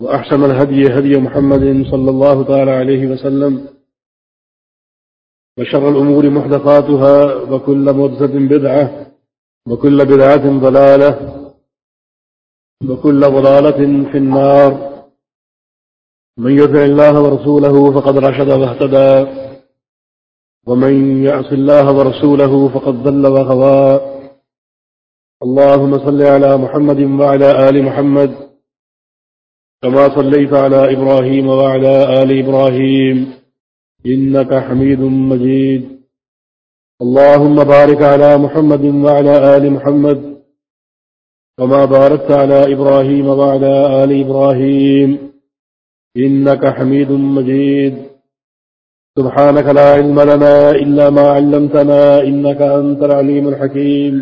وأحسن الهدي، هدي محمد صلى الله تعالى عليه وسلم، وشر الأمور محدثاتها، وكل مرزة بدعة، وكل بدعة ضلالة، وكل ضلالة في النار. من يدع الله ورسوله فقد رشد واهتدى، ومن يعص الله ورسوله فقد ذل وغوى. اللهم صل على محمد وعلى آل محمد كما صليت على إبراهيم وعلى آل إبراهيم إنك حميد مجيد. اللهم بارك على محمد وعلى آل محمد كما باركت على إبراهيم وعلى آل إبراهيم إنك حميد مجيد. سبحانك لا علم لنا إلا ما علمتنا إنك أنت العليم الحكيم.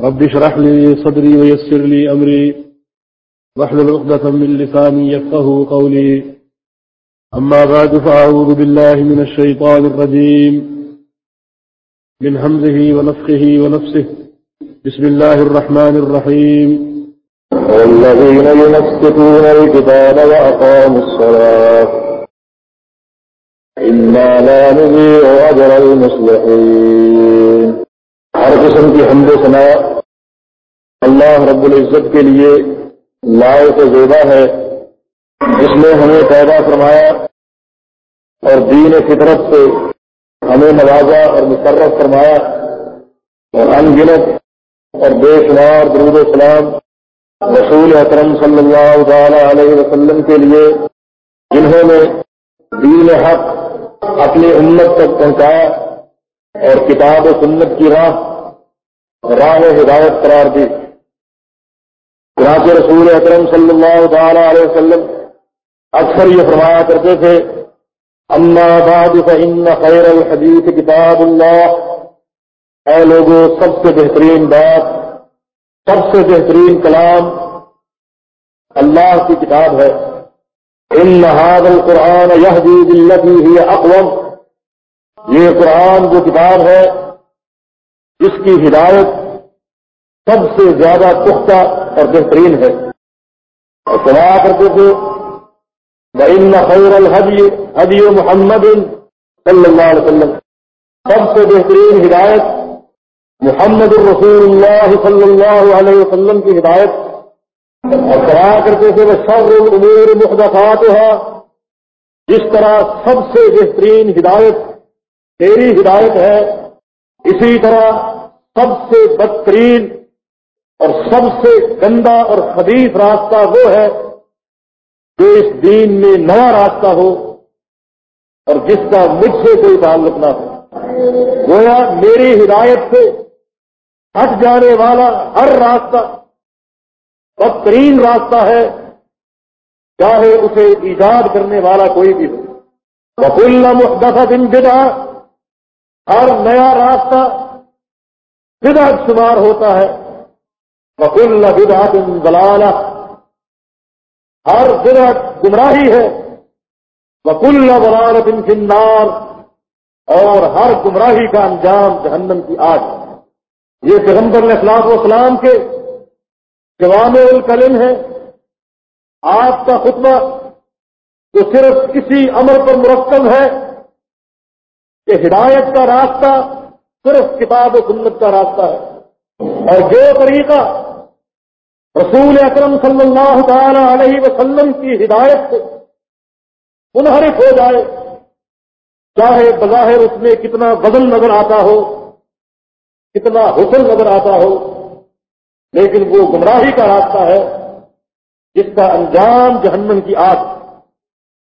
رب شرح لي صدري ويسر لي أمري. واحلل عقدة من لساني يفقه قولي. أما بعد، فأعوذ بالله من الشيطان الرجيم. من همزه ونفخه ونفسه. بسم الله الرحمن الرحيم. والذين يمسكون الكتاب وأقاموا الصلاة. إنا لا نضيع أجر المصلحين. ہر قسم کی حمد و ثنا اللہ رب العزت کے لیے لائے سے زیبہ ہے۔ جس نے ہمیں پیدا فرمایا اور دین فطرت سے ہمیں نوازا اور مقرر فرمایا۔ اور ان گنت اور بے شمار درود السلام رسول اکرم صلی اللہ تعالی علیہ وسلم کے لیے، جنہوں نے دین حق اپنی امت تک پہنچایا اور کتاب و سنت کی راہ راہ ہدایت قرار دی۔ چنانچہ رسول اکرم صلی اللہ تعالی علیہ وسلم اکثر یہ فرمایا کرتے تھے، اما بعد فإن خیر الحدیث کتاب اللہ۔ اے لوگوں سب سے بہترین بات، سب سے بہترین کلام اللہ کی کتاب ہے۔ ان هذا القرآن يهدي بالتي هي اقوم یہ قرآن جو کتاب ہے جس کی ہدایت سب سے زیادہ پختہ اور بہترین ہے۔ اور سنا کرتے تھے بین خیر الحدی حدی محمد صلی اللہ علیہ وسلم۔ سب سے بہترین ہدایت محمد الرسول اللہ صلی اللہ علیہ وسلم کی ہدایت۔ اور سنا کرتے تھے وہ سب العمور محدفات جس طرح سب سے بہترین ہدایت تیری ہدایت ہے، اسی طرح سب سے بدترین اور سب سے گندا اور خبیف راستہ وہ ہے جو اس دین میں نیا راستہ ہو اور جس کا مجھ سے کوئی تعلق نہ ہو۔ گویا میری ہدایت سے ہٹ جانے والا ہر راستہ بدترین راستہ ہے، چاہے اسے ایجاد کرنے والا کوئی بھی ہو۔ بکل مخدفہ دن بدا ہر نیا راستہ بدعت شمار ہوتا ہے۔ وکل بدعت ضلالہ ہر بدعت گمراہی ہے۔ وکل ضلالت فی النار۔ اور ہر گمراہی کا انجام جہنم کی آگ یہ پیغمبر اخلاق و اسلام کے جوام الکلم ہے آپ کا خطبہ جو صرف کسی عمل پر مرکب ہے کہ ہدایت کا راستہ صرف کتاب و سنت کا راستہ ہے۔ اور جو طریقہ رسول اکرم صلی اللہ تعالی علیہ وسلم کی ہدایت سے منحرف ہو جائے، چاہے بظاہر اس میں کتنا وزن نظر آتا ہو، کتنا حسن نظر آتا ہو، لیکن وہ گمراہی کا راستہ ہے، جس کا انجام جہنم کی آگ۔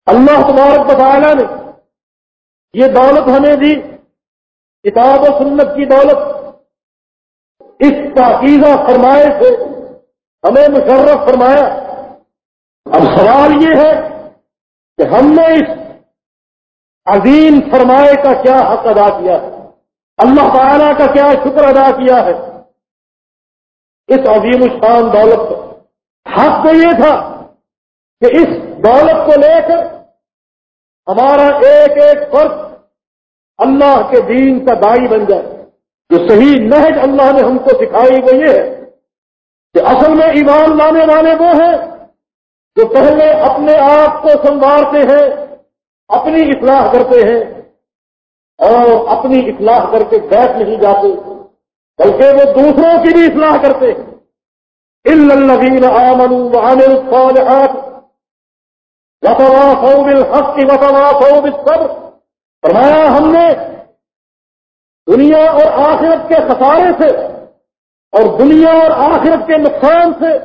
اللہ تبارک بطالہ نے یہ دولت ہمیں دی، کتاب و سنت کی دولت، اس پاکیزہ فرمائے سے ہمیں مشرف فرمایا۔ اب سوال یہ ہے کہ ہم نے اس عظیم فرمائے کا کیا حق ادا کیا ہے؟ اللہ تعالیٰ کا کیا شکر ادا کیا ہے؟ اس عظیم الشان دولت کو حق تو یہ تھا کہ اس دولت کو لے کر ہمارا ایک ایک فرق اللہ کے دین کا دائی بن جائے۔ جو صحیح نہج اللہ نے ہم کو سکھائی وہ یہ ہے کہ اصل میں ایمان لانے والے وہ ہیں جو پہلے اپنے آپ کو سنوارتے ہیں، اپنی اصلاح کرتے ہیں اور اپنی اصلاح کر کے بیٹھ نہیں جاتے، بلکہ وہ دوسروں کی بھی اصلاح کرتے ہیں۔ النبین آمن وعمل الصالحات وتواصوا بالحق وتواصوا بالصبر۔ فرمایا ہم نے دنیا اور آخرت کے خسارے سے اور دنیا اور آخرت کے نقصان سے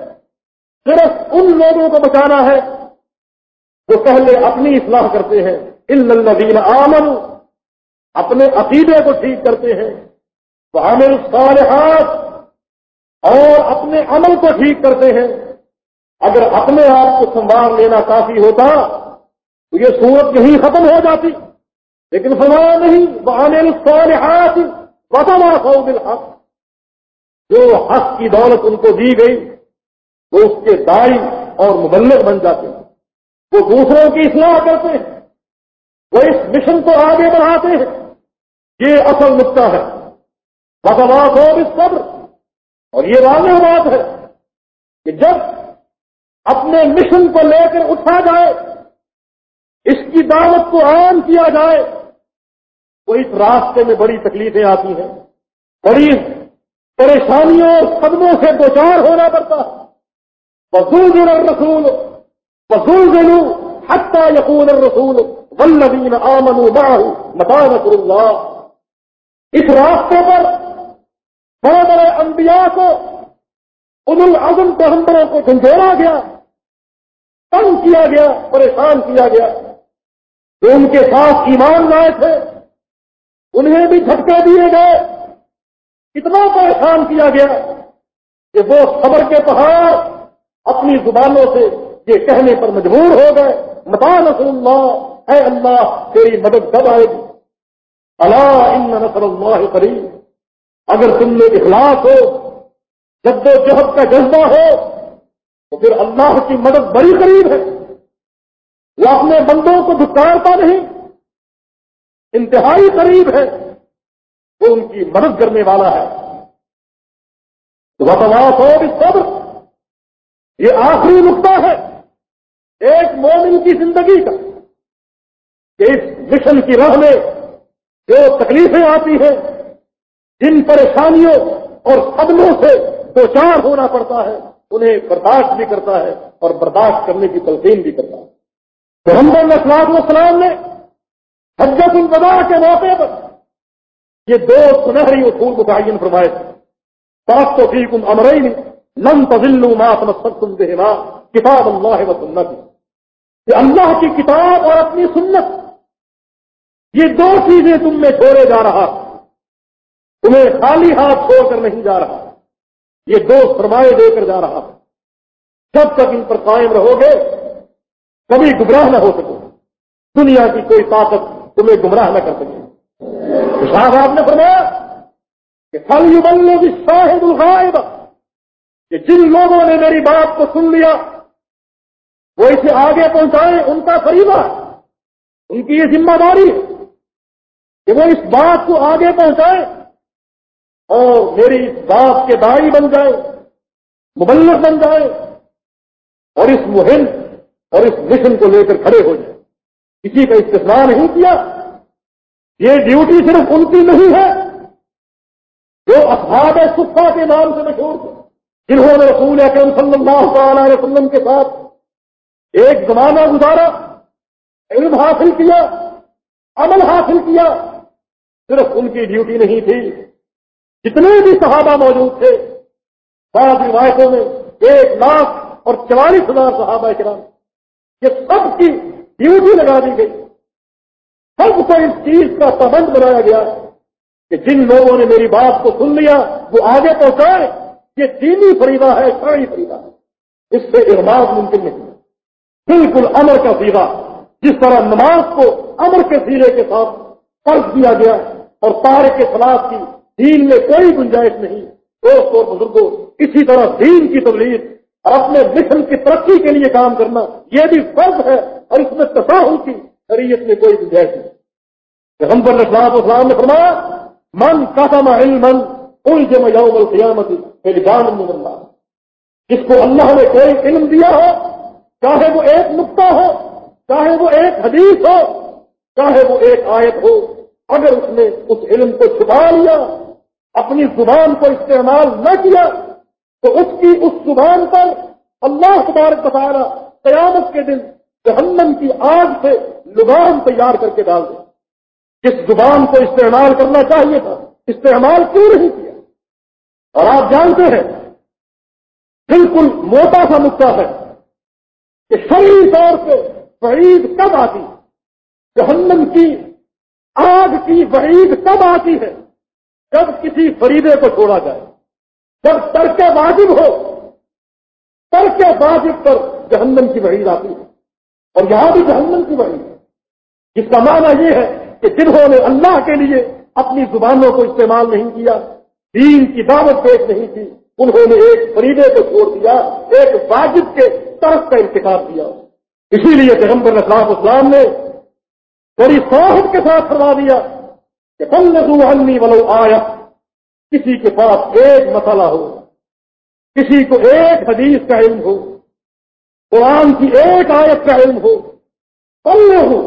صرف ان لوگوں کو بچانا ہے جو پہلے اپنی اصلاح کرتے ہیں۔ النبین آمن اپنے عقیدے کو ٹھیک کرتے ہیں۔ وہ عامل صالحات اور اپنے عمل کو ٹھیک کرتے ہیں۔ اگر اپنے آپ کو سنبھال لینا کافی ہوتا تو یہ صورت یہیں ختم ہو جاتی۔ لیکن فرمایا نہیں وہ عامل صالحات وطما سعود الحق۔ جو حق کی دولت ان کو دی گئی، وہ اس کے دائی اور مبلغ بن جاتے ہیں۔ وہ دوسروں کی اصلاح کرتے ہیں۔ وہ اس مشن کو آگے بڑھاتے ہیں۔ یہ اصل نقطہ ہے۔ بسوات ہو اس صبر اور یہ واضح بات ہے کہ جب اپنے مشن کو لے کر اٹھا جائے، اس کی دعوت کو عام کیا جائے، تو اس راستے میں بڑی تکلیفیں آتی ہیں۔ بڑی پریشانیوں اور قدموں سے دو چار ہونا پڑتا ہے۔ وزول رسول وزول دلو حتہ یقون رسول ولدین آمن متا رسول اللہ اس راستے پر بڑے بڑے انبیاء کو ان العظم پیغمبروں کو جھنجھوڑا گیا، تنگ کیا گیا، پریشان کیا گیا۔ جو ان کے ساتھ ایمان لائے تھے، انہیں بھی جھٹکے دیے گئے۔ اتنا پریشان کیا گیا کہ وہ خبر کے پہاڑ اپنی زبانوں سے یہ کہنے پر مجبور ہو گئے متا رسول اللہ، اے اللہ، تیری مدد کب آئے گی؟ اللہ ان نصر اللہ قریب۔ اگر تم میں اخلاص ہو جد و جہد کا جذبہ ہو، تو پھر اللہ کی مدد بڑی قریب ہے۔ وہ اپنے بندوں کو دکارتا نہیں، انتہائی قریب ہے۔ وہ ان کی مدد کرنے والا ہے۔ وسواس ہو بھی سب یہ آخری نقطہ ہے ایک مومن کی زندگی کا۔ کہ اس مشن کی راہ میں جو تکلیفیں آتی ہیں، جن پریشانیوں اور قدموں سے دو چار ہونا پڑتا ہے، انہیں برداشت بھی کرتا ہے اور برداشت کرنے کی تلقین بھی کرتا ہے۔ محمد اسلام السلام نے حجت البدا کے موقع پر یہ دو سنہری اصول متعین فرمائے تھے۔ تو ٹھیک تم امر نم تزلو ما سمجھ تم کتاب اللہ و سنت کہ اللہ کی کتاب اور اپنی سنت۔ یہ دو چیزیں تم میں چھوڑے جا رہا۔ تمہیں خالی ہاتھ چھوڑ کر نہیں جا رہا۔ یہ دو سرمایہ دے کر جا رہا۔ جب تک ان پر قائم رہو گے کبھی گمراہ نہ ہو سکے دنیا کی کوئی طاقت تمہیں گمراہ نہ کر سکے۔ شاہ صاحب نے فرمایا کہ پھل یو بلو بھی شاہد الغائب، کہ جن لوگوں نے میری بات کو سن لیا، وہ اسے آگے پہنچائے ان کا فریبہ ان کی یہ ذمہ داری ہے کہ وہ اس بات کو آگے پہنچائے اور میری اس بات کے دائی بن جائے مبلغ بن جائے اور اس مہم اور اس مشن کو لے کر کھڑے ہو جائے کسی کا استثنا نہیں کیا یہ ڈیوٹی صرف ان کی نہیں ہے جو اصحاب سکھا کے نام سے مشہور تھے، جنہوں نے رسول اکرم صلی اللہ علیہ وسلم کے ساتھ ایک زمانہ گزارا، علم حاصل کیا، عمل حاصل کیا، صرف ان کی ڈیوٹی نہیں تھی، جتنے بھی صحابہ موجود تھے، بعض روایتوں میں ایک لاکھ اور چوالیس ہزار صحابہ کرام یہ سب کی ڈیوٹی لگا دی گئی۔ سب کو اس چیز کا پابند بنایا گیا کہ جن لوگوں نے میری بات کو سن لیا، وہ آگے پہنچائے، یہ دینی فریدا ہے، شاعری فریدا ہے۔ اس سے ارماز ممکن نہیں بالکل امر کا سیدھا جس طرح نماز کو امر کے سیرے کے ساتھ فرض دیا گیا اور تارے کے خلاف کی دین میں کوئی گنجائش نہیں، دوست اور بزرگوں، اسی طرح دین کی تبلیغ اور اپنے مشن کی ترقی کے لیے کام کرنا، یہ بھی فرض ہے اور اس میں تصاہل کی شریعت میں کوئی گنجائش نہیں۔ ہم پر اسلام اسلام نے فرمایا، من کاسام علم کوئی یوم القیامت میری جان اللہ. جس کو اللہ نے کوئی علم دیا ہو، چاہے وہ ایک نقطہ ہو، چاہے وہ ایک حدیث ہو، چاہے وہ ایک آیت ہو، اگر اس نے اس علم کو چھپا لیا، اپنی زبان کو استعمال نہ کیا، تو اس کی اس زبان پر اللہ تبارک بتا قیامت کے دن جہنم کی آگ سے لبان تیار کر کے ڈال دیں۔ جس زبان کو استعمال کرنا چاہیے تھا، استعمال کیوں نہیں کیا؟ اور آپ جانتے ہیں، بالکل موٹا سا نقطہ ہے کہ صحیح طور پہ وعید کب آتی؟ جہنم کی آگ کی وعید کب آتی ہے؟ جب کسی فریدے کو چھوڑا جائے، جب ترک واجب ہو، ترک واجب پر جہنم کی وعید آتی ہے۔ اور یہاں بھی جہنم کی وعید ہے۔ جس کا معنی یہ ہے کہ جنہوں نے اللہ کے لیے اپنی زبانوں کو استعمال نہیں کیا، دین کی دعوت پیش نہیں کی، انہوں نے ایک فریدے کو چھوڑ دیا، ایک واجب کے طرف کا انتخاب کیا۔ اسی لیے پیغمبر اسلام اسلام نے بڑی صاحب کے ساتھ فرما دیا کہ بل نظو ولو آیا کسی کے پاس ایک مسئلہ ہو، کسی کو ایک حدیث کا علم ہو، قرآن کی ایک آیت کا علم ہو۔ پل ہو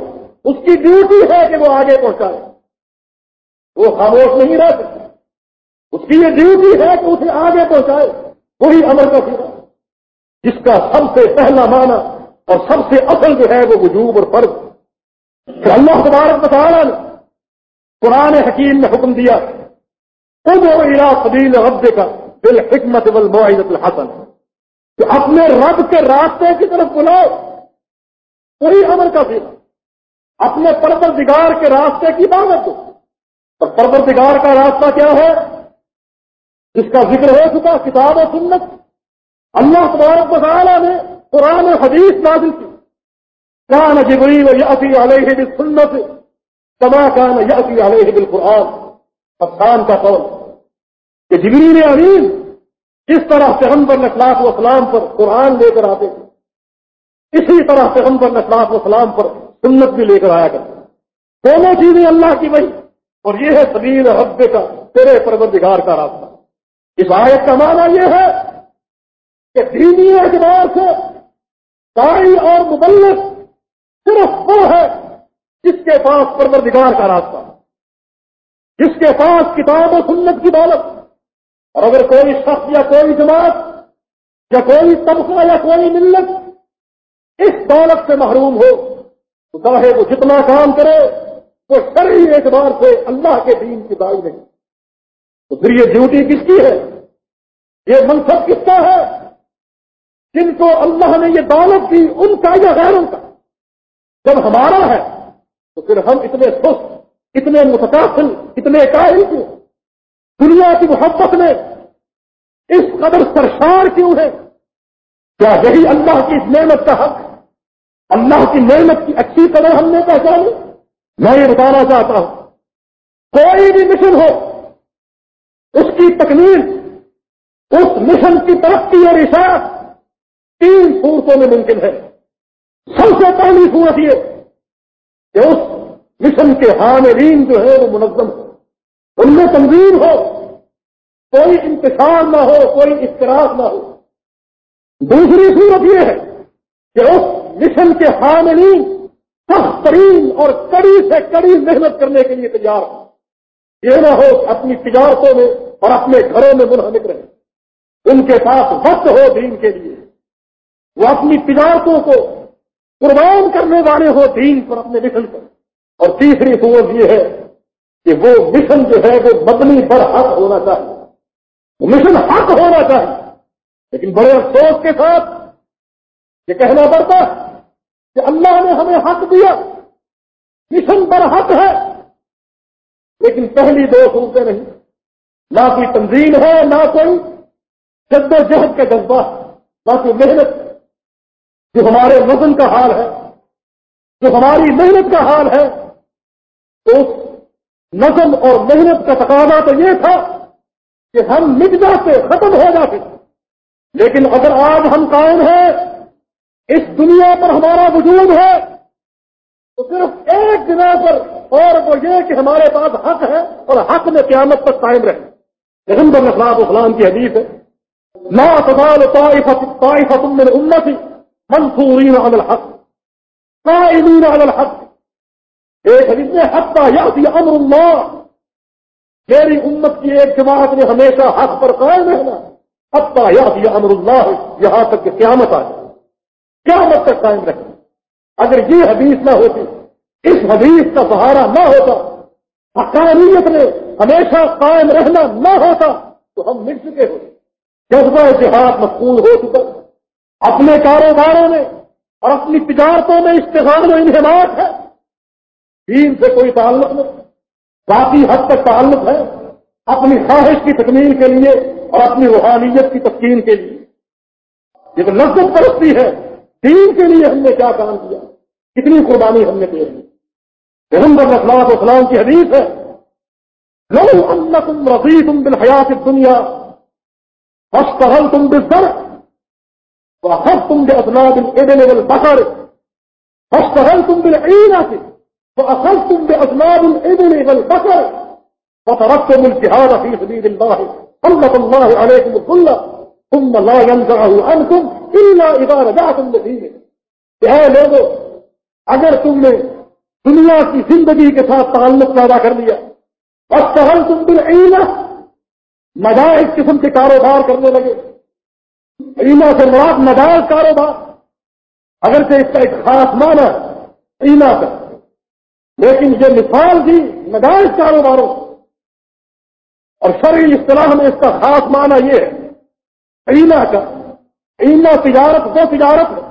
اس کی ڈیوٹی ہے کہ وہ آگے پہنچائے۔ وہ خاموش نہیں رہ سکتا۔ اس کی یہ ڈیوٹی ہے کہ اسے آگے پہنچائے۔ وہی امر کا سیرا جس کا سب سے پہلا معنی اور سب سے اصل جو ہے وہ وجوب اور فرض۔ کہ اللہ تبارک مطالعہ نے قرآن حکیم نے حکم دیا خود الا قبیل رب کا دل حکمت والموعظت الحسن کہ اپنے رب کے راستے کی طرف بلاؤ۔ وہی امر کا سیرا اپنے پروردگار کے راستے کی دعوت دو۔ اور پروردگار کا راستہ کیا ہے؟ جس کا ذکر ہو چکا کتاب و سنت۔ اللہ تبارک تعالیٰ نے قرآن حدیث نازل کی۔ کان جبری و علیہ بالسنت، کما کان یاتی علیہ بل قرآن افسان کا قول کہ جبری نے امین اس طرح پیغمبر نخلاق و اسلام پر قرآن لے کر آتے تھے۔ اسی طرح پیغمبر نخلاق و اسلام پر سنت بھی لے کر آیا کرتے دونوں چیزیں اللہ کی وہی۔ اور یہ ہے سبیر حب کا تیرے پروردگار کا راستہ اس آیت کا معنی یہ ہے کہ دینی اعتبار سے دائی اور مبلک صرف وہ ہے جس کے پاس پروردگار کا راستہ جس کے پاس کتاب و سنت کی دولت۔ اور اگر کوئی شخص یا کوئی جماعت یا کوئی طبقہ یا کوئی ملت اس دولت سے محروم ہو تو چاہے وہ جتنا کام کرے، وہ شرعی اعتبار سے اللہ کے دین کی دائی نہیں۔ تو پھر یہ ڈیوٹی کس کی ہے؟ یہ منصب کس کا ہے؟ جن کو اللہ نے یہ دولت دی، ان کا یا غیروں کا؟ جب ہمارا ہے، تو پھر ہم اتنے سست، اتنے متقاصل اتنے قائل کیوں؟ دنیا کی محبت میں اس قدر سرشار کیوں ہے؟ کیا یہی اللہ کی اس نعمت کا حق؟ ہے اللہ کی نعمت کی اچھی قدر ہم نے پہچانی۔ میں یہ بتانا چاہتا ہوں، کوئی بھی مشن ہو، اس کی تکمیل، اس مشن کی ترقی اور اشاعت تین صورتوں میں ممکن ہے۔ سب سے پہلی صورت یہ کہ اس مشن کے حاملین جو ہے وہ منظم ہو ان میں تنظیم ہو، کوئی انتظار نہ ہو، کوئی اختراف نہ ہو۔ دوسری صورت یہ ہے کہ اس مشن کے حاملین سخت ترین اور کڑی سے کڑی محنت کرنے کے لیے تیار ہو یہ نہ ہو اپنی تجارتوں میں اور اپنے گھروں میں منہمک رہے ان کے پاس وقت ہو دین کے لیے۔ وہ اپنی تجارتوں کو قربان کرنے والے ہو دین پر، اپنے مشن پر۔ اور تیسری سوچ یہ ہے کہ وہ مشن جو ہے، وہ مبنی پر حق ہونا چاہیے۔ وہ مشن حق ہونا چاہیے۔ لیکن بڑے افسوس کے ساتھ یہ کہنا پڑتا کہ اللہ نے ہمیں حق دیا۔ مشن پر حق ہے، لیکن پہلی دو صورتیں نہیں۔ نہ کوئی تنظیم ہے، نہ کوئی جد و جہد کا جذبہ، نہ کوئی محنت۔ جو ہمارے وزن کا حال ہے، جو ہماری محنت کا حال ہے تو اس نظم اور محنت کا تقاضا تو یہ تھا کہ ہم مٹ جاتے ختم ہو جاتے۔ لیکن اگر آج ہم قائم ہیں اس دنیا پر ہمارا وجود ہے، تو صرف ایک دنوں پر، اور وہ یہ کہ ہمارے پاس حق ہے اور حق میں قیامت تک قائم رہے۔ لیکن اخلاق اسلام کی حدیث ہے۔ لا تزال طائفة من امتی منصورین علی الحق قائمین علی الحق۔ ایک حدیث میں حتی یاتی امر اللہ میری امت کی ایک جماعت نے ہمیشہ حق پر قائم رہنا حتی یاتی امر اللہ یہاں تک کہ قیامت آ جائے۔ قیامت تک قائم رہنا اگر یہ حدیث نہ ہوتی، اس حدیث کا سہارا نہ ہوتا، حقانیت میں ہمیشہ قائم رہنا نہ ہوتا، تو ہم مل چکے ہوتے جذبہ جہاد مقبول ہو چکا۔ اپنے کاروباروں میں اور اپنی تجارتوں میں اشتغال و انہماق ہے۔ دین سے کوئی تعلق نہیں، ذاتی حد تک تعلق ہے۔ اپنی خواہش کی تکمیل کے لیے اور اپنی روحانیت کی تسکین کے لیے۔ یہ تو لذت پرستی ہے۔ دین کے لیے ہم نے کیا کام کیا؟ کتنی قربانی ہم نے دے دی؟ محمد اسلام اسلام کی حدیث ہے، لو اللہ تم انکم رضیتم بالحیات الدنیا فاشتغلتم بالزرع واخذتم باسناد الابل والبقر فاشتغلتم بالعينة واخذتم باسناد الابل والبقر فتركتم الجهاد في سبيل الله سلط الله عليكم الظلة، ثم لا ينزعه عنكم. الا اذا رجعتم لدينه لوگوں اگر تم نے دنیا کی زندگی کے ساتھ تعلق پیدا کر لیا اور سہل تم بالعینہ نجائز قسم کے کاروبار کرنے لگے۔ اینا سے مراد نجائز کاروبار۔ اگر سے اس کا ایک خاص معنی اینا کا، لیکن یہ مثال تھی نجائز کاروباروں اور شرعی اصطلاح میں اس کا خاص معنی یہ ہے اینا کا۔ اینا تجارت، وہ تجارت ہے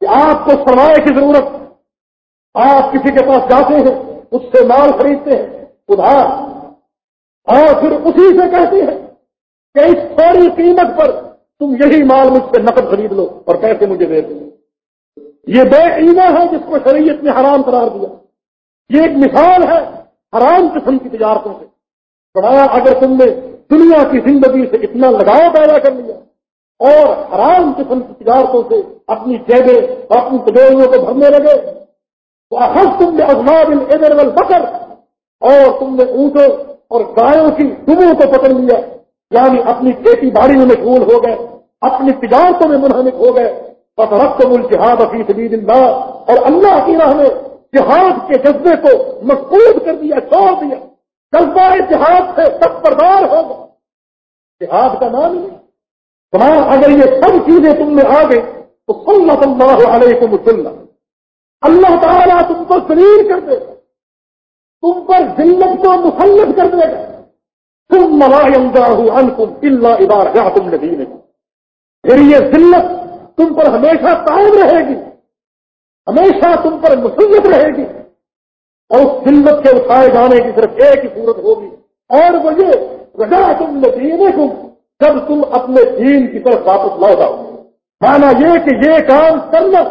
کہ آپ کو سرمایہ کی ضرورت آپ کسی کے پاس جاتے ہیں، اس سے مال خریدتے ہیں، ادھار۔ اور پھر اسی سے کہتے ہیں کہ اس ساری قیمت پر تم یہی مال مجھ سے نقد خرید لو اور پیسے مجھے دے دو۔ یہ بے ایما ہے جس کو شریعت نے حرام قرار دیا۔ یہ ایک مثال ہے حرام قسم کی تجارتوں سے۔ بڑھایا اگر تم نے دنیا کی زندگی سے اتنا لگاؤ پیدا کر لیا اور حرام قسم کی تجارتوں سے اپنی جیبیں اور اپنی تجوریوں کو بھرنے لگے۔ تو اخذ تم نے ازماد ادھر بکر اور تم نے اونٹوں اور گایوں کی دموں کو پکڑ لیا۔ یعنی اپنی کھیتی باڑی میں مشغول ہو گئے، اپنی تجارتوں میں منہمک ہو گئے۔ بس رقت مل جہاد افیس اللہ اور اللہ کی راہ میں جہاد کے جذبے کو مقبوض کر دیا، چھوڑ دیا۔ جذبہ جہاد سے سب بردار ہو گیا جہاد کا نام نہیں۔ تمام اگر یہ سب چیزیں تم میں آ گئی تو سنت اللہ علیکم سنت اللہ تعالیٰ تم کو شریر کر دے گا۔ تم پر ذلت کو مسلط کر دے گا۔ تم ملائم ہوں ان تم اللہ ادار جا تم نے پھر یہ ذلت تم پر ہمیشہ قائم رہے گی۔ ہمیشہ تم پر مسلط رہے گی۔ اور اس ذلت کے اٹھائے جانے کی صرف ایک ہی صورت ہوگی۔ اور وہ یہ رجا تم نے جب تم اپنے دین کی طرف واپس لوٹ آؤ؟ مانا یہ کہ یہ کام کرنا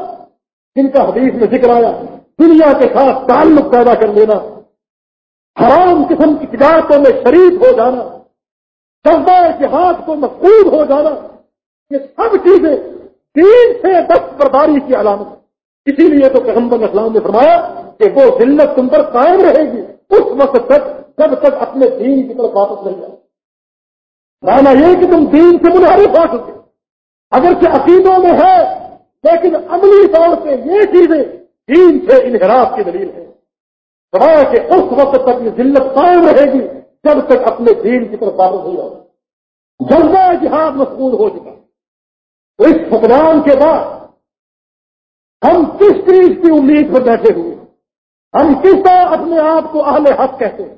جن کا حدیث میں ذکر آیا، دنیا کے ساتھ تعلق پیدا کر لینا، حرام قسم کی تجارتوں میں شریک ہو جانا، جذبہ جہاد کو مقبول ہو جانا، یہ سب چیزیں دین سے دست برداری کی علامت اسی لیے تو پیغمبر اسلام نے فرمایا کہ وہ ذلت تم پر قائم رہے گی، اس وقت تک جب تک اپنے دین کی طرف واپس نہیں جائے مانا یہ کہ تم دین سے منحرف ہو چکے اگر کہ عقیدوں میں ہے، لیکن عملی طور پہ یہ چیزیں دین سے انحراف کی دلیل ہے فرمایا کہ اس وقت تک یہ ذلت قائم رہے گی جب تک اپنے دین کی طرف واپس نہیں آؤ۔ جلدہ جہاد مشغول ہو چکا۔ تو اس حکمران کے بعد ہم کس چیز کی امید پر بیٹھے ہوئے ہم کس طرح اپنے آپ کو اہل حق کہتے ہیں؟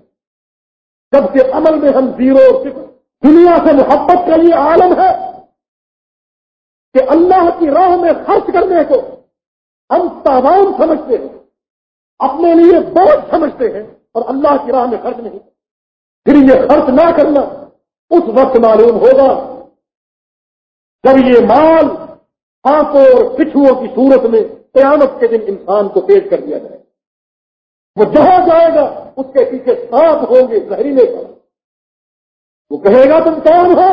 جبکہ عمل میں ہم زیرو صفر دنیا سے محبت کا یہ عالم ہے کہ اللہ کی راہ میں خرچ کرنے کو ہم تاوان سمجھتے ہیں، اپنے لیے بہت سمجھتے ہیں اور اللہ کی راہ میں خرچ نہیں پھر یہ خرچ نہ کرنا اس وقت معلوم ہوگا جب یہ مال ہاتھوں اور پچھوؤں کی صورت میں قیامت کے دن انسان کو پیش کر دیا جائے۔ وہ جہاں جائے گا، اس کے پیچھے سانپ ہوں گے زہریلے کا وہ کہے گا، تم کون ہو؟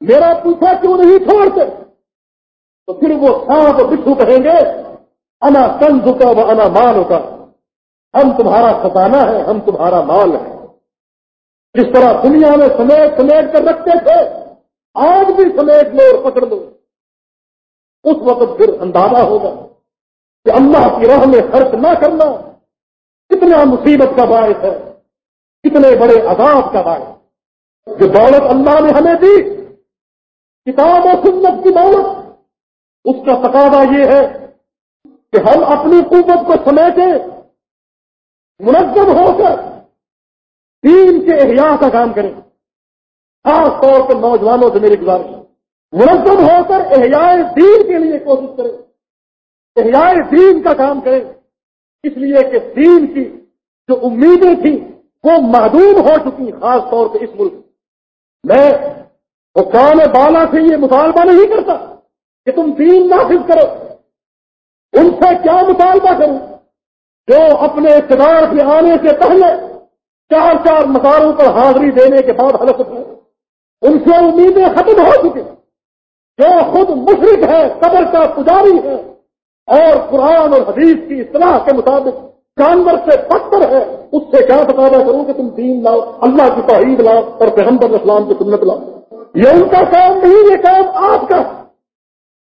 میرا پوچھا کیوں نہیں چھوڑتے؟ تو پھر وہ سانپ بچھو کہیں گے، انا تن کا وہ انا مال کا ہم تمہارا خزانہ ہے، ہم تمہارا مال ہے۔ جس طرح دنیا میں سمیٹ سمیٹ کر رکھتے تھے، آج بھی سمیٹ لو اور پکڑ لو۔ اس وقت پھر اندازہ ہوگا کہ اللہ کی راہ میں خرچ نہ کرنا کتنا مصیبت کا باعث ہے، کتنے بڑے عذاب کا باعث جو دولت اللہ نے ہمیں دی، کتاب و سنت کی دولت، اس کا تقاضا یہ ہے کہ ہم اپنی قوت کو سمیٹیں، منظم ہو کر دین کے احیاء کا کام کریں۔ خاص طور پر نوجوانوں سے میری گزارش منظم ہو کر احیاء دین کے لیے کوشش کریں۔ احیاء دین کا کام کریں۔ اس لیے کہ دین کی جو امیدیں تھیں، وہ محدود ہو چکی، خاص طور پہ اس ملک میں حکام بالا سے یہ مطالبہ نہیں کرتا کہ تم دین نافذ کرو۔ ان سے کیا مطالبہ کروں؟ جو اپنے اقتدار کے آنے سے پہلے چار چار مزاروں پر حاضری دینے کے بعد حلف ہے ان سے امیدیں ختم ہو چکی۔ جو خود مشرق ہے، قبر کا پجاری ہے اور قرآن اور حدیث کی اصلاح کے مطابق جانور سے پتھر ہے، اس سے کیا بتانا کروں کہ تم دین لاؤ، اللہ کی توحید لاؤ اور پیغمبر اسلام کی سنت لاؤ۔ یہ ان کا کام نہیں، یہ کام آپ کا۔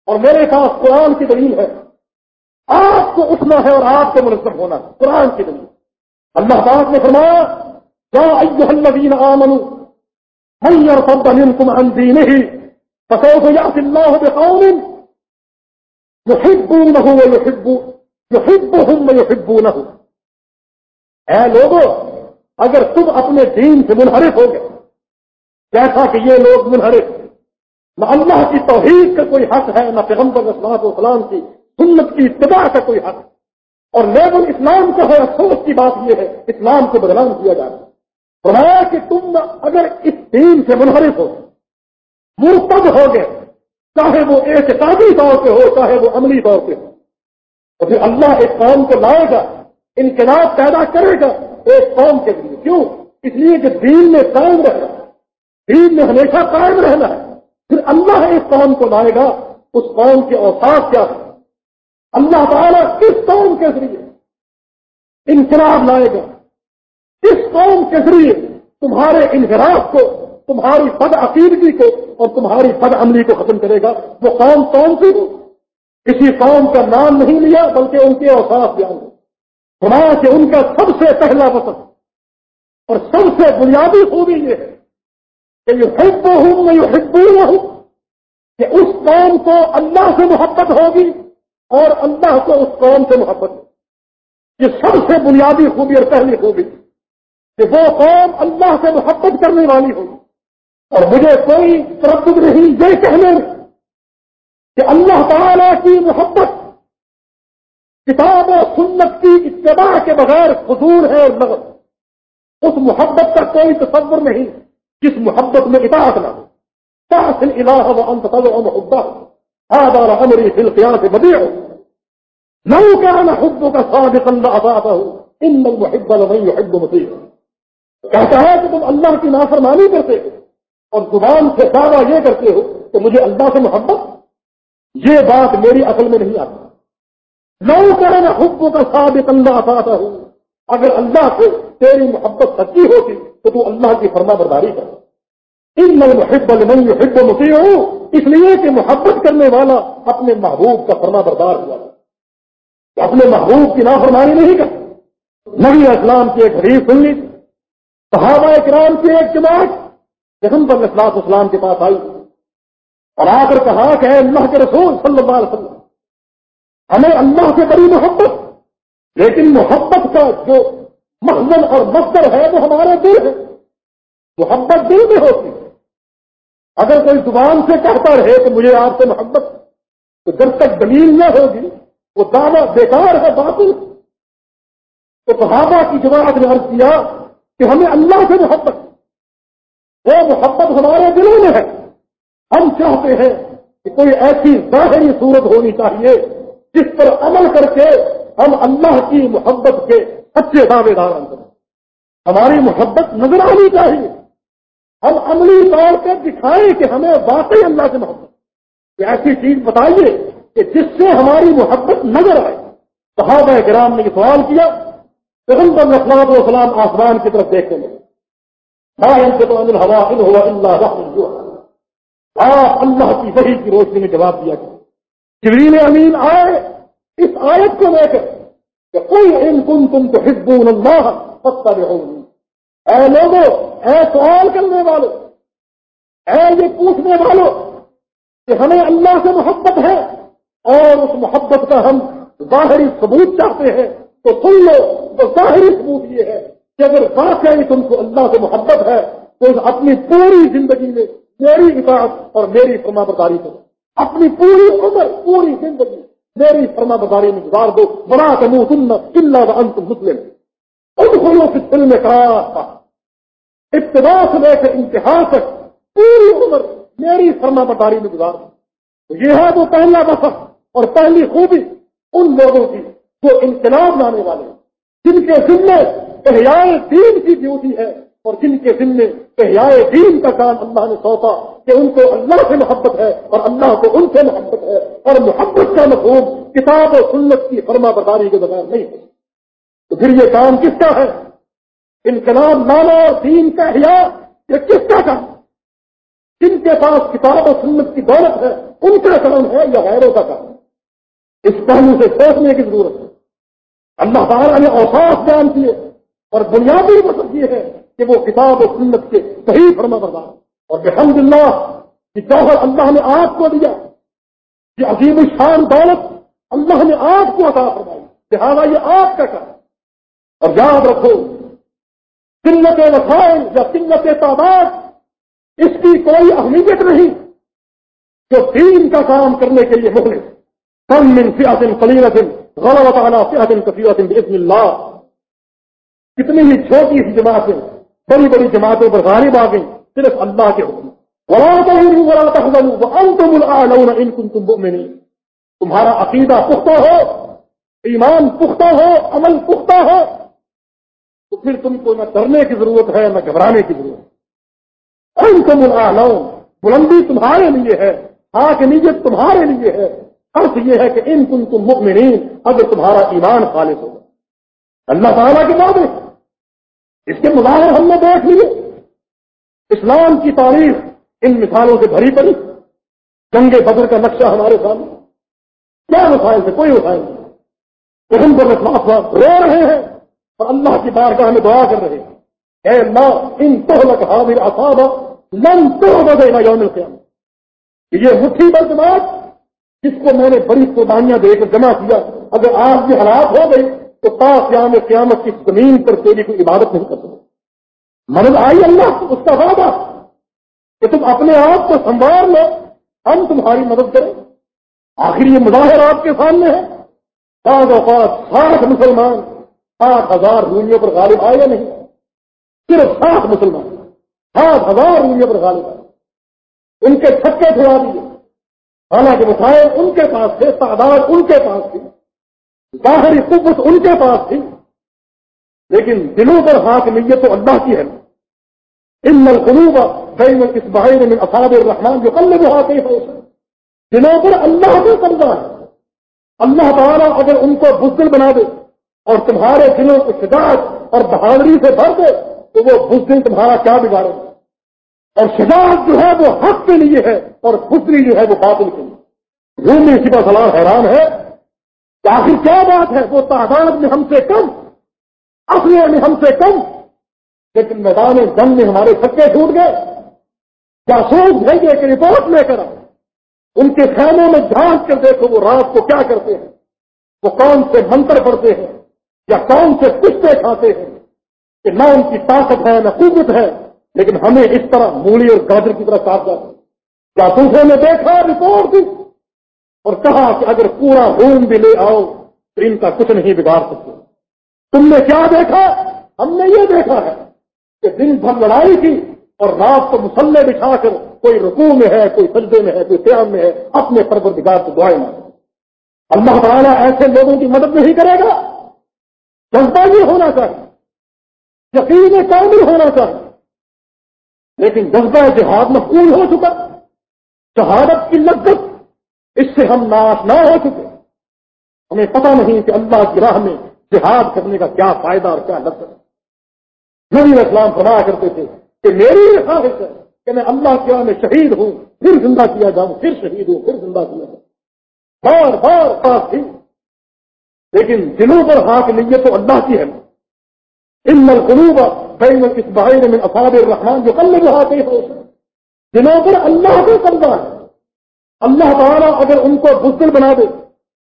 اور میرے پاس قرآن کی دلیل ہے۔ آپ کو اٹھنا ہے اور آپ کو منظم ہونا ہے قرآن کی دلیل۔ اللہ پاک نے فرمایا کیا الذین آمنوا، من يرتد منكم عن دينه فسوف يأتي الله بقوم يحبونه ويحب يحبهم ويحبونه اے لوگوں اگر تم اپنے دین سے منحرف ہو گئے جیسا کہ یہ لوگ منحرف، نہ اللہ کی توحید کا کوئی حق ہے، نہ پیغمبر اسلام و اسلام کی سنت کی اتباع کا کوئی حق۔ اور لیبل اسلام کا ہے، افسوس کی بات یہ ہے، اسلام کو بدنام کیا جا رہا ہے فرمایا کہ تم اگر اس دین سے منحرف ہو مرتب ہو گئے چاہے وہ اعتقادی طور پہ ہو، چاہے وہ عملی طور پہ ہو، تو پھر اللہ ایک قوم کو لائے گا۔ انقلاب پیدا کرے گا ایک قوم کے لیے۔ کیوں؟ اس لیے کہ دین میں قائم رہنا دین میں ہمیشہ قائم رہنا ہے۔ پھر اللہ ایک قوم کو لائے گا، اس قوم کے اوساف کیا ہے اللہ تعالیٰ کس قوم کے ذریعے انقلاب لائے گا؟ کس قوم کے ذریعے تمہارے انحراف کو، تمہاری بد عقیدگی کو اور تمہاری بد عملی کو ختم کرے گا؟ وہ قوم کون سی ہو کسی قوم کا نام نہیں لیا، بلکہ ان کے اوساف بیان ہو فرمایا کہ ان کا سب سے پہلا وسط اور سب سے بنیادی خوبی یہ ہے کہ یہ حب ہوں میں یہ حب ہوں کہ اس قوم کو اللہ سے محبت ہوگی اور اللہ کو اس قوم سے محبت ہوگی۔ یہ سب سے بنیادی خوبی اور پہلی خوبی کہ وہ قوم اللہ سے محبت کرنے والی ہوگی۔ اور مجھے کوئی تردد نہیں یہ کہنے میں کہ اللہ تعالی کی محبت کتاب و سنت کی اتباع کے بغیر فضول ہے اور نظر اس محبت کا کوئی تصور نہیں، جس محبت میں اطاعت نہ ہو۔ تحسن الہ و انت تدعو محبہ، هذا لأمري في القيامة بديع۔ لو كان حبك صادقا لأطاعته إن المحب لمن يحب مطيع کہتا ہے کہ تم اللہ کی نافرمانی کرتے ہو، اور زبان سے دعویٰ یہ کرتے ہو کہ مجھے اللہ سے محبت؟ یہ بات میری عقل میں نہیں آتی۔ لو کرنا حب کا ثابت اللہ آتا ہوں اگر اللہ سے تیری محبت سچی ہوتی تو تو اللہ کی فرما برداری کر. ان میں محب نہیں حب مسیح ہوں اس لیے کہ محبت کرنے والا اپنے محبوب کا فرما بردار ہوا اپنے محبوب کی نافرمانی نہیں کرتا. نبی اسلام کی ایک حدیث سن لی. صحابہ اکرام کی ایک جماعت پیغمبر اسلام اسلام کے پاس آئی. اور آ کر کہا کہ اے اللہ کے رسول صلی اللہ علیہ وسلم ہمیں اللہ سے بڑی محبت۔ لیکن محبت کا جو مخزن اور مقدر ہے وہ ہمارا دل ہے۔ محبت دل میں ہوتی ہے۔ اگر کوئی زبان سے کہتا رہے کہ مجھے آپ سے محبت، تو جب تک دلیل نہ ہوگی، وہ دعویٰ بیکار ہے، باطل۔ تو صحابہ کی جماعت نے عرض کیا کہ ہمیں اللہ سے محبت۔ وہ محبت ہمارے دلوں میں ہے۔ ہم چاہتے ہیں کہ کوئی ایسی ظاہری صورت ہونی چاہیے جس پر عمل کر کے ہم اللہ کی محبت کے سچے دعوے دار اندر ہماری محبت نظر آنی چاہیے۔ ہم عملی طور پر دکھائیں کہ ہمیں واقعی اللہ سے محبت۔ ایسی چیز بتائیے کہ جس سے ہماری محبت نظر آئے۔ صحابہ کرام نے یہ سوال کیا، پیغمبر اسلام وسلام آسمان کی طرف دیکھتے ہیں۔ ہوا اللہ آپ اللہ کی وحی کی روشنی میں جواب دیا۔ گیا جبریل امین آئے، اس آیت کو لے کر کہ کوئی ان کن تم تو حزب اللہ پتہ اے لوگوں اے سوال کرنے والوں اے یہ پوچھنے والوں کہ ہمیں اللہ سے محبت ہے اور اس محبت کا ہم ظاہری ثبوت چاہتے ہیں، تو سن لو تو ظاہری ثبوت یہ ہے کہ اگر واقعی تم کو اللہ سے محبت ہے، تو اپنی پوری زندگی میں میری اطاعت اور میری فرما برداری کرو۔ اپنی پوری عمر، پوری زندگی میری فرما برداری میں گزار دو بنا کے منہ سننا اللہ انت مسلم۔ ان خلوں کی دل میں کرا ابتدا سے لے کر انتہا تک پوری عمر میری فرما برداری میں گزار دو۔ یہ ہے وہ پہلا وقت اور پہلی خوبی ان لوگوں کی جو انقلاب لانے والے ہیں، جن کے ذمے احیاء دین کی ڈیوٹی ہے اور جن کے ذمے احیاء دین کا کام اللہ نے سوپا کہ ان کو اللہ سے محبت ہے اور اللہ کو ان سے محبت ہے اور محبت کا مفہوم کتاب و سنت کی فرما برداری کے بغیر نہیں ہے تو پھر یہ کام کس کا ہے؟ انقلاب لانا اور دین کا احیاء، یہ کس کا کام؟ جن کے پاس کتاب و سنت کی دولت ہے، ان کا کام ہے یا غیروں کا کام؟ اس پہلو سے سوچنے کی ضرورت ہے۔ اللہ تعالیٰ نے اوساف بیان کیے اور بنیادی مطلب یہ ہے کہ وہ کتاب و سنت کے صحیح فرما بردار اور بحمد اللہ کہ جوہر اللہ نے آپ کو دیا، کہ عظیم الشان دولت اللہ نے آپ کو عطا فرمائی، لہٰذا یہ آپ کا کام اور یاد رکھو قلت وسائل یا قلت تعداد، اس کی کوئی اہمیت نہیں۔ جو دین کا کام کرنے کے لیے مخلص کم من فیات قلیلت غلط على فئة كثيرة اللہ۔ کتنی ہی چھوٹی سی جماعتیں بڑی بڑی جماعتوں پر غالب آ گئی صرف اللہ کے حکم۔ تمہارا عقیدہ پختہ ہو، ایمان پختہ ہو، عمل پختہ ہو، تو پھر تم کو نہ ڈرنے کی ضرورت ہے، نہ گھبرانے کی ضرورت ہے۔ انتم الاعلون، بلندی تمہارے لیے ہے، آگ نیت تمہارے لیے ہے۔ فرق یہ ہے کہ ان تم تم مؤمنین، اگر تمہارا ایمان خالص ہوگا اللہ تعالیٰ کے بعد اس کے مظاہر ہم نے دیکھ لیے۔ اسلام کی تاریخ ان مثالوں سے بھری پڑی۔ جنگ بدر کا نقشہ ہمارے سامنے۔ کیا مسائل سے کوئی مسائل نہیں۔ ہم پر اخلاق رو رہے ہیں اور اللہ کی بارگاہ میں دعا کر رہے ہیں۔ اے اللہ، ان تو حاضر اصاب لن تو بدے یوم القیامت یہ مٹھی پر جماعت جس کو میں نے بڑی قربانیاں دے کر جمع کیا، اگر آج یہ حالات ہو گئی تو پاس قیام قیامت کی زمین پر تیری کوئی عبادت نہیں کر سکتے مدد آئی اللہ، اس کا وعدہ۔ کہ تم اپنے آپ کو سنبھال لو، ہم تمہاری مدد کریں۔ آخر یہ مظاہر آپ کے سامنے ہے۔ بعض اوقات ساٹھ مسلمان سات ہزار رومیوں پر غالب آئے یا نہیں؟ صرف ساٹھ مسلمان سات ہزار رومیوں پر غالب آئے۔ ان کے چھکے چھڑا دیے۔ حالانکہ مسائل ان کے پاس تھے، تعداد ان کے پاس تھی۔ باہری قوت ان کے پاس تھی، لیکن دلوں پر ہاتھ نیت تو اللہ کی ہے۔ ان ملقلوب بین اس باہر میں اصاب الرحمان جو کل جو ہاتھ دلوں پر اللہ کو قبضہ ہے۔ اللہ تعالیٰ اگر ان کو بزدل بنا دے اور تمہارے دلوں کو شجاعت اور بہادری سے بھر دے، تو وہ بزدل تمہارا کیا بگاڑے؟ گا اور شجاعت جو ہے وہ حق کے لیے ہے اور خسری جو ہے وہ باطل کے لیے۔ روم میں اسی کا سلام حیران ہے۔ کہ آخر کیا بات ہے؟ وہ تعداد میں ہم سے کم اصل میں ہم سے کم، لیکن میدان جنگ میں ہمارے سکے ٹوٹ گئے۔ کیا سوچ بھیجے کہ رپورٹ لے کر ان کے خیموں میں جھانک کر دیکھو وہ رات کو کیا کرتے ہیں۔ وہ کون سے منتر پڑتے ہیں یا کون سے کشتے کھاتے ہیں؟ کہ نہ ان کی طاقت ہے نہ قوت ہے، لیکن ہمیں اس طرح مولی اور گاجر کی طرح کاٹ جاتے کیا دوسرے نے دیکھا رپورٹ دی اور کہا کہ اگر پورا روم بھی لے آؤ تو ان کا کچھ نہیں بگاڑ سکتے۔ تم نے کیا دیکھا؟ ہم نے یہ دیکھا ہے کہ دن بھر لڑائی کی اور رات کو مسلح بچھا کر کوئی رکوع میں ہے، کوئی سجدے میں ہے، کوئی قیام میں ہے، اپنے پرور بگاڑ کو دعائیں مانگے اللہ تعالیٰ ایسے لوگوں کی مدد نہیں کرے گا۔ جذبہ یہ ہونا چاہیے۔ یقین کامل ہونا چاہیے۔ لیکن جذبہ جہاد مقبول ہو چکا۔ شہادت کی لذت اس سے ہم ناش نہ ہو چکے۔ ہمیں پتہ نہیں کہ اللہ کی راہ میں جہاد کرنے کا کیا فائدہ اور کیا لذت نبی اسلام فرمایا کرتے تھے کہ میری یہ خواہش ہے کہ میں اللہ کی راہ میں شہید ہوں، پھر زندہ کیا جاؤں، پھر شہید ہوں، پھر زندہ کیا جاؤں۔ بار بار بات تھی۔ لیکن دلوں پر ہاتھ لیے تو اللہ کی ہے۔ ان القلوب بین الاسبعین من اصحاب الرحمن، جو کل جو ہاتھ ہو دلوں پر اللہ کو قبضہ ہے۔ اللہ تعالیٰ اگر ان کو بزدل بنا دے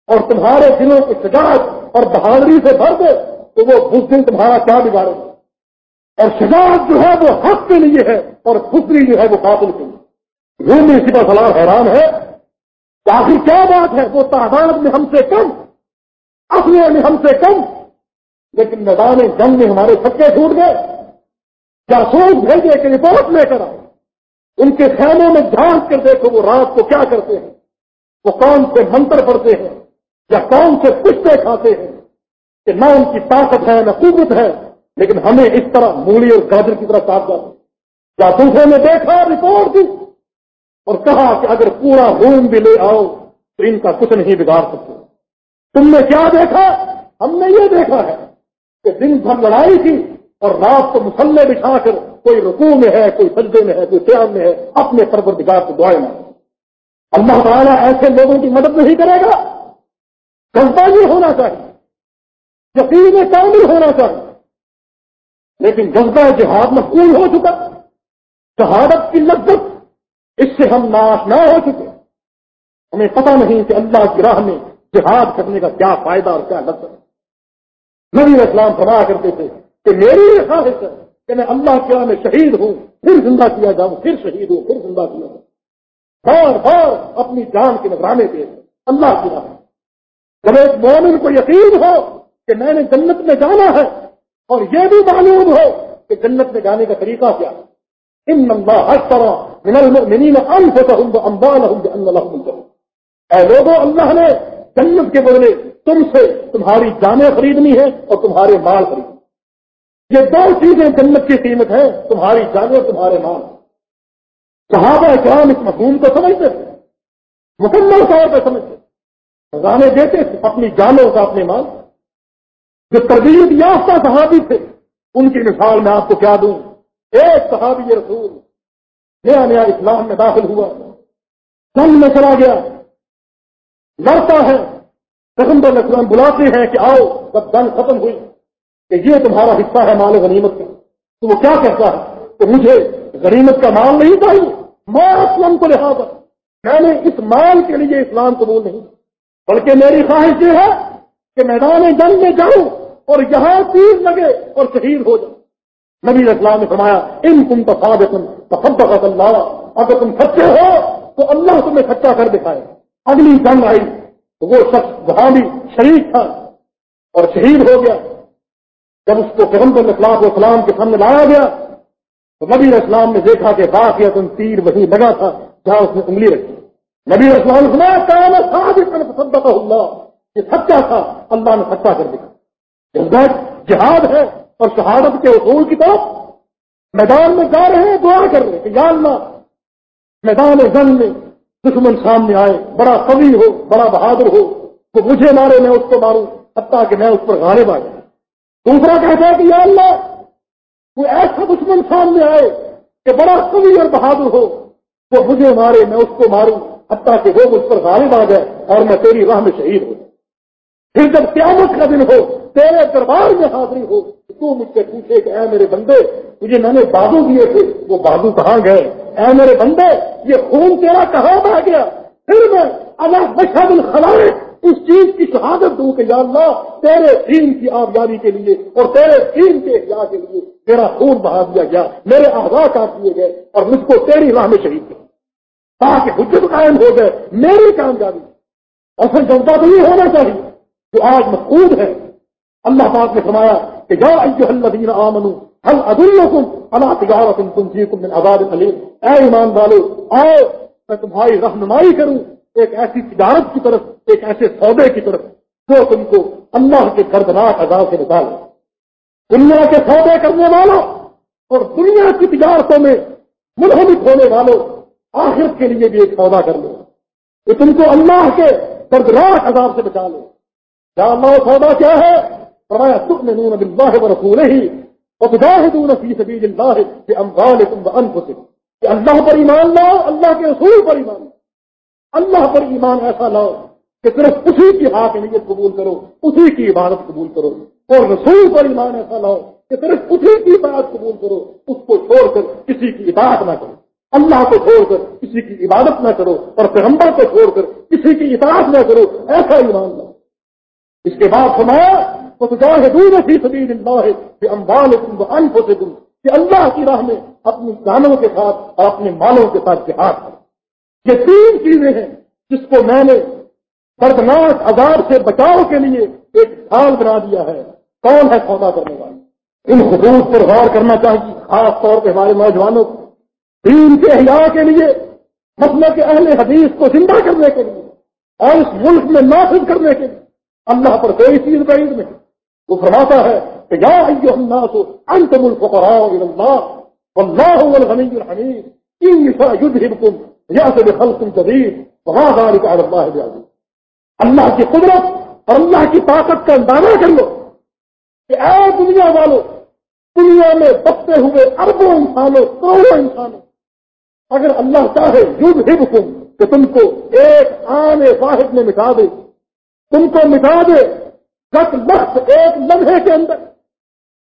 اور تمہارے دلوں کی سجاعت اور بہادری سے بھر دے، تو وہ بزدل تمہارا کیا بگاڑے اور شجاعت جو ہے وہ حق کے لیے ہے اور خسری جو ہے وہ قاتل کے لیے۔ رومی اسی کا سلام حیران ہے۔ کہ آخر کیا بات ہے؟ وہ تعداد میں ہم سے کم اپنے میں ہم سے کم، لیکن میدان جنگ میں ہمارے سکے ٹوٹ گئے۔ جاسوس بھیجے کہ رپورٹ لے کر آئے۔ ان کے خیموں میں جھانک کر دیکھو وہ رات کو کیا کرتے ہیں؟ وہ کون سے منتر پڑتے ہیں؟ یا کون سے کشتے کھاتے ہیں؟ کہ نہ ان کی طاقت ہے، نہ قوت ہے، لیکن ہمیں اس طرح مولی اور گاجر کی طرح کاٹ جاتے کیا دوسرے نے دیکھا رپورٹ دی اور کہا کہ اگر پورا روم بھی لے آؤ تو ان کا کچھ نہیں بگاڑ سکتے۔ تم نے کیا دیکھا؟ ہم نے یہ دیکھا ہے کہ دن بھر لڑائی تھی اور رات کو مسلح بچھا کر کوئی رکوع میں ہے، کوئی سجدے میں ہے، کوئی قیام میں ہے، اپنے پروردگار کو دعائیں مانگے اللہ تعالیٰ ایسے لوگوں کی مدد نہیں کرے گا۔ یہ ہونا چاہیے، یقین کامل ہونا چاہیے۔ لیکن جذبہ جہاد مقبول ہو چکا، شہادت کی لذت، اس سے ہم ناش نہ ہو چکے۔ ہمیں پتہ نہیں کہ اللہ کی راہ میں جہاد کرنے کا کیا فائدہ اور کیا لذت۔ نبی اسلام فرمایا کرتے تھے کہ میری یہ خواہش ہے کہ میں اللہ کے میں شہید ہوں، پھر زندہ کیا جاؤں، پھر شہید ہوں، پھر زندہ کیا جاؤں۔ بار بار اپنی جان کے نگرانے دے اللہ کی راہ جب ایک مومن کو یقین ہو کہ میں نے جنت میں جانا ہے اور یہ بھی معلوم ہو کہ جنت میں جانے کا طریقہ کیا ان نمبا ہر طرح منین ام سے امبان اے لوگوں اللہ نے جنت کے بدلے تم سے تمہاری جانیں خریدنی ہے اور تمہارے مال خریدنی یہ دو چیزیں جنت کی قیمت ہے تمہاری جانیں اور تمہارے مال۔ صحابہ کرام اس مفہوم کو سمجھتے تھے۔ مکمل طور پہ سمجھتے گانے دیتے تھے اپنی جانوں کا اپنے مال۔ جو تربیت یافتہ صحابی تھے، ان کی مثال میں آپ کو کیا دوں۔ ایک صحابی رسول نیا نیا اسلام میں داخل ہوا۔ جنگ میں چلا گیا۔ لڑتا ہے۔ پیغمبر اسلام بلاتے ہیں کہ آؤ، جب جنگ ختم ہوئی۔ کہ یہ تمہارا حصہ ہے مال غنیمت کا۔ تو وہ کیا کہتا ہے؟ کہ مجھے غنیمت کا مال نہیں چاہیے۔ میں اسلم کو لہٰذا میں نے اس مال کے لیے اسلام قبول نہیں بلکہ میری خواہش یہ ہے کہ میدان جنگ میں جاؤں اور یہاں تیر لگے اور شہید ہو جاؤں۔ نبی اسلام نے فرمایا، ان تم تو فاد اللہ اگر تم سچے ہو تو اللہ تمہیں سچا کر دکھائے۔ اگلی جنگ آئی تو وہ شخص وہاں بھی شریک تھا اور شہید ہو گیا۔ جب اس کو پیغمبر اسلام کو اسلام کے سامنے لایا گیا، تو نبی اسلام نے دیکھا کہ باقی تم تیر وہیں لگا تھا جہاں اس نے انگلی رکھی۔ نبی اسلام نے اللہ۔ یہ سچا تھا، اللہ نے سچا کر دیا جہاد ہے اور شہادت کے اصول کی طرف میدان میں جا رہے ہیں، دعا کر رہے کہ یا اللہ، میدان جنگ میں دشمن سامنے آئے، بڑا قوی ہو، بڑا بہادر ہو، تو مجھے مارے میں اس کو ماروں، حتیٰ کہ میں اس پر غالب آ جاؤں۔ دوسرا کہتا ہے کہ یا اللہ، کوئی ایسا دشمن سامنے آئے کہ بڑا قوی اور بہادر ہو، وہ مجھے مارے، میں اس کو ماروں، حتیٰ کہ وہ مجھ پر غالب آ جائے اور میں تیری راہ میں شہید ہو پھر جب قیامت کا دن ہو، تیرے دربار میں حاضری ہو، تو مجھ سے پوچھے کہ اے میرے بندے، مجھے میں نے بادو دیے تھے، وہ بادو کہاں گئے؟ اے میرے بندے، یہ خون تیرا کہاں بہ گیا؟ پھر میں اللہ بشاد الخلائے اس چیز کی شہادت دوں کہ یا اللہ، تیرے دین کی آبیاری کے لیے اور تیرے دین کے احتجاج کے لیے میرا خون بہا دیا گیا، میرے آغاز کاٹ دیے گئے اور مجھ کو تیری راہ میں شہید کیا۔ تاکہ حجت قائم ہو گئے میری کامیابی۔ اور پھر جذبہ تو یہ ہونا چاہیے جو آج مقبول ہے۔ اللہ پاک نے فرمایا کہ جا الذین آمنو ہم ادلکم اللہ تجارت تم جی کم آزاد علیم اے ایمان والو، آؤ، میں تمہاری رہنمائی کروں۔ ایک ایسی تجارت کی طرف، ایک ایسے سودے کی طرف جو تم کو اللہ کے دردناک عذاب سے نکالے دنیا کے سودے کرنے والوں اور دنیا کی تجارتوں میں منہمک ہونے والوں آخر کے لیے بھی ایک سودا کر لو۔ کہ تم کو اللہ کے دردناک عذاب سے بچا لو۔ کیا اللہ سودا کیا ہے؟ فرمایا تم نے نون اللہ رسول ہی وتجاهدون في سبيل کہ اللہ پر ایمان لاؤ، اللہ کے رسول پر ایمان لاؤ۔ اللہ پر ایمان ایسا لاؤ کہ صرف اسی کی ہاتھ نیت قبول کرو، اسی کی عبادت قبول کرو۔ اور رسول پر ایمان ایسا لاؤ کہ صرف اسی کی بات قبول کرو، اس کو چھوڑ کر کسی کی عبادت نہ کرو۔ اللہ کو چھوڑ کر کسی کی عبادت نہ کرو اور پیغمبر کو چھوڑ کر کسی کی اطاعت نہ کرو، ایسا ایمان لاؤ۔ اس کے بعد سمایا تو دور سی سبھی اللہ ہے کہ امبال انف سے کہ اللہ کی راہ میں اپنی جانوں کے ساتھ اور اپنے مالوں کے ساتھ جہاد کریں یہ تین چیزیں ہیں جس کو میں نے دردناک عذاب سے بچاؤ کے لیے ایک ڈھال بنا دیا ہے۔ کون ہے سودا کرنے والا؟ ان حقوق پر غور کرنا چاہیے، خاص طور پہ ہمارے نوجوانوں کو۔ دین کے احیاء کے لیے، مسئلہ کے اہل حدیث کو زندہ کرنے کے لیے اور اس ملک میں نافذ کرنے کے لیے۔ اللہ پر کوئی چیز بعید نہیں۔ وہ فرماتا ہے کہ یا الناس انتم الفقراء الى اللہ واللہ هو الغنی الحمید۔ ان یشاء یأت بخلق جدید، وما ذلك على الله بعزیز۔ اللہ کی قدرت اور اللہ کی طاقت کا اندازہ کر لو کہ اے دنیا والوں دنیا میں بستے ہوئے اربوں انسانوں، کروڑوں انسانوں، اگر اللہ چاہے یذهبکم کہ تم کو ایک آن واحد میں مٹا دے، تم کو مٹا دے لفظ ایک لمحے کے اندر۔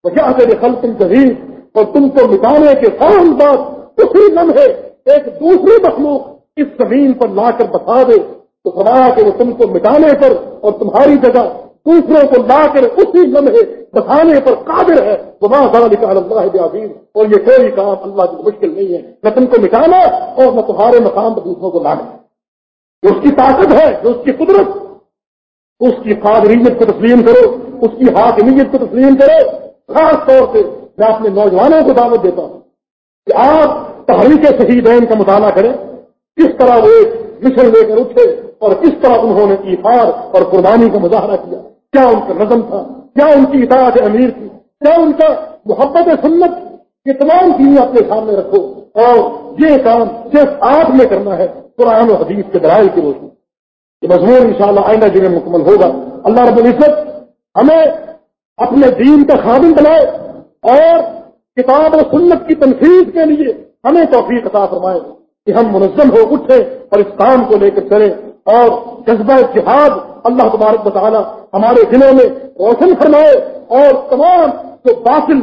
وجہ سے خلق جدید اور تم کو مٹانے کے فوراً بعد اسی لمحے ایک دوسری مخلوق اس زمین پر لا کر بتا دے، تو فرمایا کہ وہ تم کو مٹانے پر اور تمہاری جگہ دوسروں کو لا کر اسی لمحے بتانے پر قادر ہے۔ وہ ماں کا اللہ عظیم اور یہ کوئی کام اللہ کی مشکل نہیں ہے۔ نہ تم کو مٹانا اور نہ تمہارے مقام پر دوسروں کو لانا۔ جو اس کی طاقت ہے، جو اس کی قدرت، اس کی قادریت کو تسلیم کرو، اس کی حاکمیت کو تسلیم کرو۔ خاص طور سے میں اپنے نوجوانوں کو دعوت دیتا ہوں کہ آپ تحریک صحیح کا مطالعہ کریں کس طرح وہ ایک مشن لے کر اٹھے اور کس طرح انہوں نے ایفار اور قربانی کا مظاہرہ کیا۔ کیا ان کا نظم تھا؟ کیا ان کی اطاعت امیر تھی؟ کیا ان کا محبت سنت؟ یہ تمام چیزیں اپنے سامنے رکھو اور یہ کام صرف آپ میں کرنا ہے، قرآن و حدیث کے درائل کی روشنی۔ یہ مضمون ان شاء اللہ آئندہ جگہ مکمل ہوگا۔ اللہ رب العزت ہمیں اپنے دین کا خادم بنائے اور کتاب و سنت کی تنفیذ کے لیے ہمیں توفیق عطا فرمائے کہ ہم منظم ہو اٹھے اور اس کام کو لے کر چلیں اور جذبہ جہاد اللہ تبارک مطالعہ ہمارے دلوں میں روشن فرمائے اور تمام جو باطل